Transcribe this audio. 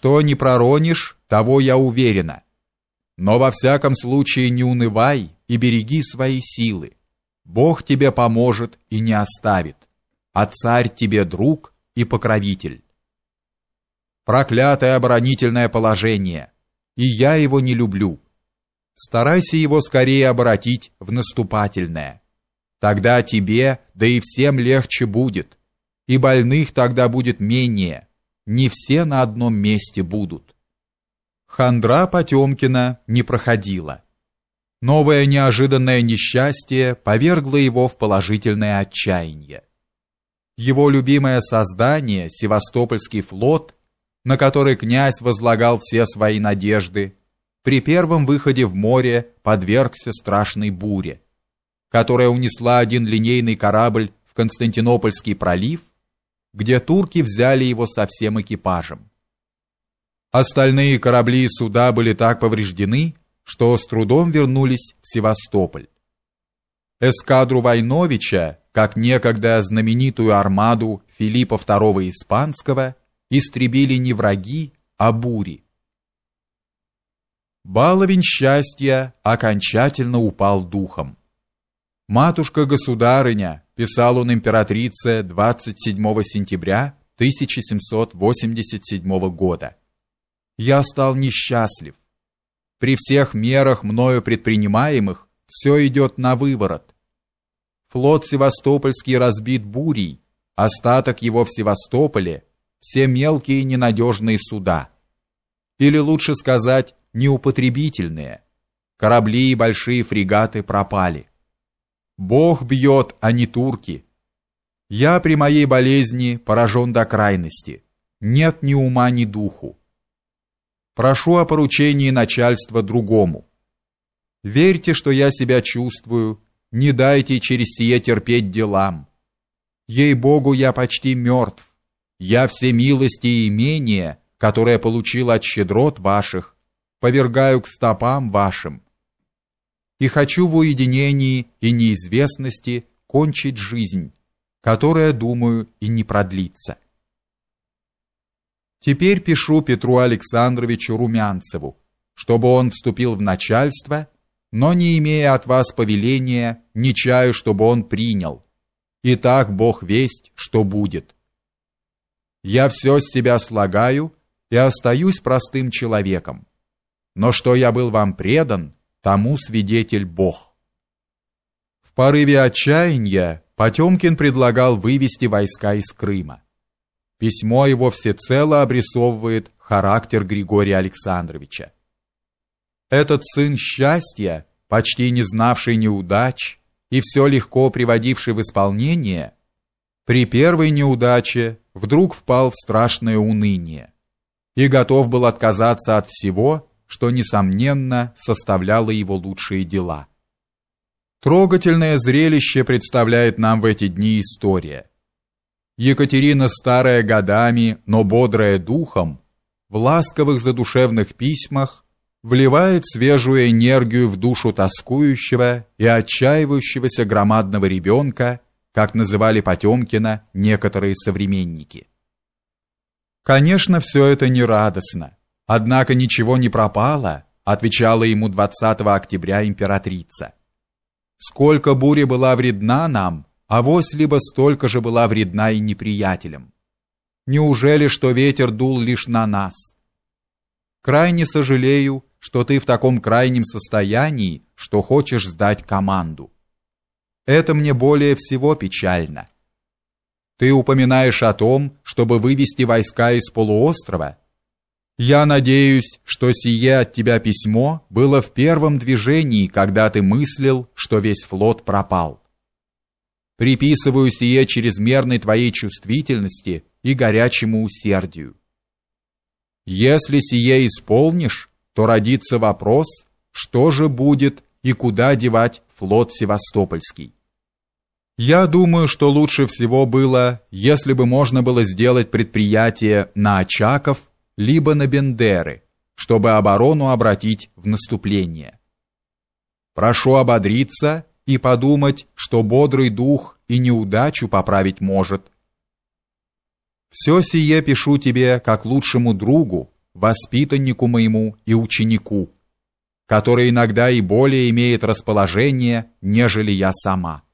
Что не проронишь, того я уверена. Но во всяком случае не унывай и береги свои силы. Бог тебе поможет и не оставит, а царь тебе друг и покровитель. Проклятое оборонительное положение, и я его не люблю. Старайся его скорее обратить в наступательное. Тогда тебе, да и всем легче будет, и больных тогда будет менее, не все на одном месте будут. Хандра Потемкина не проходила. Новое неожиданное несчастье повергло его в положительное отчаяние. Его любимое создание, Севастопольский флот, на который князь возлагал все свои надежды, при первом выходе в море подвергся страшной буре, которая унесла один линейный корабль в Константинопольский пролив, где турки взяли его со всем экипажем. Остальные корабли и суда были так повреждены, что с трудом вернулись в Севастополь. Эскадру Войновича, как некогда знаменитую армаду Филиппа II Испанского, истребили не враги, а бури. Баловень счастья окончательно упал духом. «Матушка-государыня», — писал он императрице 27 сентября 1787 года, — «я стал несчастлив. При всех мерах мною предпринимаемых все идет на выворот. Флот Севастопольский разбит бурей, остаток его в Севастополе, все мелкие ненадежные суда. Или лучше сказать, неупотребительные. Корабли и большие фрегаты пропали. Бог бьет, а не турки. Я при моей болезни поражен до крайности. Нет ни ума, ни духу. Прошу о поручении начальства другому. Верьте, что я себя чувствую, не дайте через сие терпеть делам. Ей-богу, я почти мертв. Я все милости и имения, которые получил от щедрот ваших, повергаю к стопам вашим. И хочу в уединении и неизвестности кончить жизнь, которая, думаю, и не продлится. Теперь пишу Петру Александровичу Румянцеву, чтобы он вступил в начальство, но не имея от вас повеления, не чаю, чтобы он принял. И так Бог весть, что будет. Я все с себя слагаю и остаюсь простым человеком. Но что я был вам предан, тому свидетель Бог. В порыве отчаяния Потемкин предлагал вывести войска из Крыма. Письмо его всецело обрисовывает характер Григория Александровича. Этот сын счастья, почти не знавший неудач и все легко приводивший в исполнение, при первой неудаче вдруг впал в страшное уныние и готов был отказаться от всего, что, несомненно, составляло его лучшие дела. Трогательное зрелище представляет нам в эти дни история. Екатерина старая годами, но бодрая духом, в ласковых задушевных письмах вливает свежую энергию в душу тоскующего и отчаивающегося громадного ребенка, как называли Потемкина некоторые современники. Конечно, все это не радостно, однако ничего не пропало, отвечала ему 20 октября императрица. Сколько бури была вредна нам, а вось либо столько же была вредна и неприятелям. Неужели что ветер дул лишь на нас? Крайне сожалею, что ты в таком крайнем состоянии, что хочешь сдать команду. Это мне более всего печально. Ты упоминаешь о том, чтобы вывести войска из полуострова. Я надеюсь, что сие от тебя письмо было в первом движении, когда ты мыслил, что весь флот пропал приписываю сие чрезмерной твоей чувствительности и горячему усердию. Если сие исполнишь, то родится вопрос, что же будет и куда девать флот Севастопольский. Я думаю, что лучше всего было, если бы можно было сделать предприятие на Очаков либо на Бендеры, чтобы оборону обратить в наступление. Прошу ободриться и подумать, что бодрый дух и неудачу поправить может. Все сие пишу тебе как лучшему другу, воспитаннику моему и ученику, который иногда и более имеет расположение, нежели я сама.